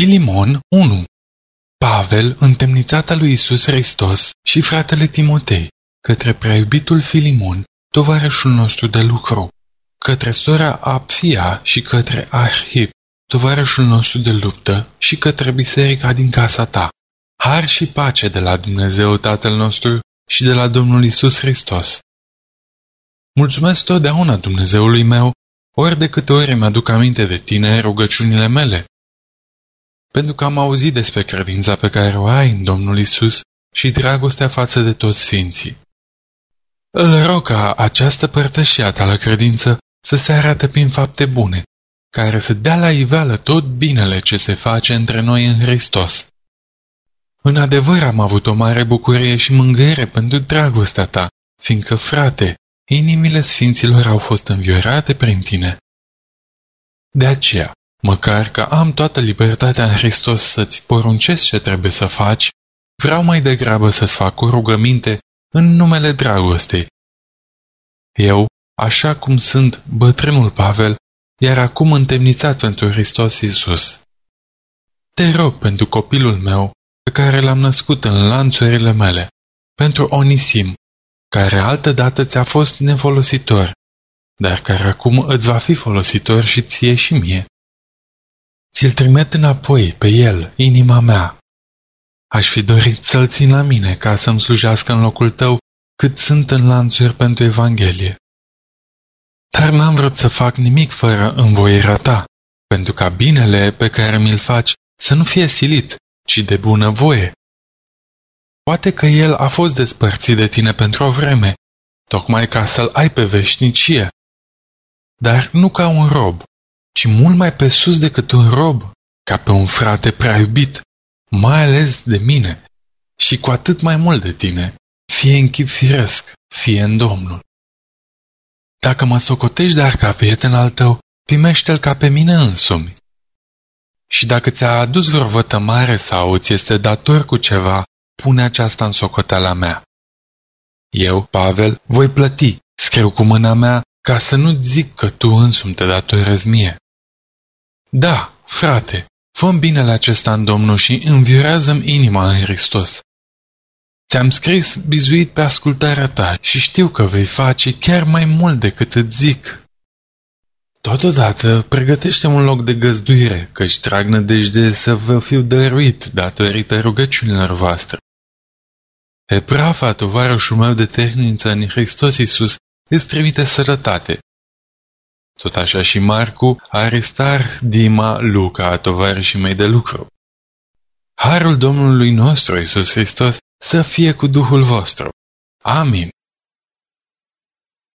Filimon 1 Pavel, întemnițat al lui Isus Hristos și fratele Timotei, către preiubitul Filimon, tovarășul nostru de lucru, către sora Apfia și către Arhip, tovarășul nostru de luptă și către biserica din casa ta. Har și pace de la Dumnezeu Tatăl nostru și de la Domnul Isus Hristos. Mulțumesc totdeauna Dumnezeului meu, ori de câte ori îmi aduc aminte de tine rugăciunile mele, pentru că am auzit despre credința pe care o ai în Domnul Isus și dragostea față de toți sfinții. Îl rog ca această părtășiată la credință să se arate prin fapte bune, care să dea la iveală tot binele ce se face între noi în Hristos. În adevăr am avut o mare bucurie și mângâiere pentru dragostea ta, fiindcă, frate, inimile sfinților au fost înviorate prin tine. De aceea, măcar că am toată libertatea în Hristos să-ți poruncesc ce trebuie să faci, vreau mai degrabă să-ți fac o rugăminte în numele dragostei. Eu, așa cum sunt bătrânul Pavel, iar acum întemnițat pentru Hristos Iisus. Te rog pentru copilul meu, pe care l-am născut în lanțurile mele, pentru Onisim, care altădată ți-a fost nefolositor, dar care acum îți va fi folositor și ție și mie. Ți-l trimit înapoi pe el, inima mea. Aș fi dorit să-l țin la mine ca să-mi slujească în locul tău cât sunt în lanțuri pentru Evanghelie. Dar n-am vrut să fac nimic fără învoirea ta, pentru ca binele pe care mi-l faci să nu fie silit, ci de bună voie. Poate că el a fost despărțit de tine pentru o vreme, tocmai ca să-l ai pe veșnicie. Dar nu ca un rob, ci mult mai pe sus decât un rob, ca pe un frate prea iubit, mai ales de mine, și cu atât mai mult de tine, fie în chip firesc, fie în Domnul. Dacă mă socotești dar ca prieten al tău, primește-l ca pe mine însumi. Și dacă ți-a adus vreo vătămare sau ți este dator cu ceva, pune aceasta în socoteala mea. Eu, Pavel, voi plăti, scriu cu mâna mea, ca să nu zic că tu însumi te datorezi mie. Da, frate, fă binele acesta în Domnul și înviorează-mi inima în Hristos. Ți-am scris bizuit pe ascultarea ta și știu că vei face chiar mai mult decât îți zic. Totodată, pregătește un loc de găzduire, căci trag nădejde să vă fiu dăruit datorită rugăciunilor voastre. Eprafa, tovarășul meu de tehniță în Hristos Iisus, îți trimite sănătate. Tot așa și Marcu, Aristar, Dima, Luca, tovarășii mei de lucru. Harul Domnului nostru Iisus Hristos să fie cu Duhul vostru. Amin.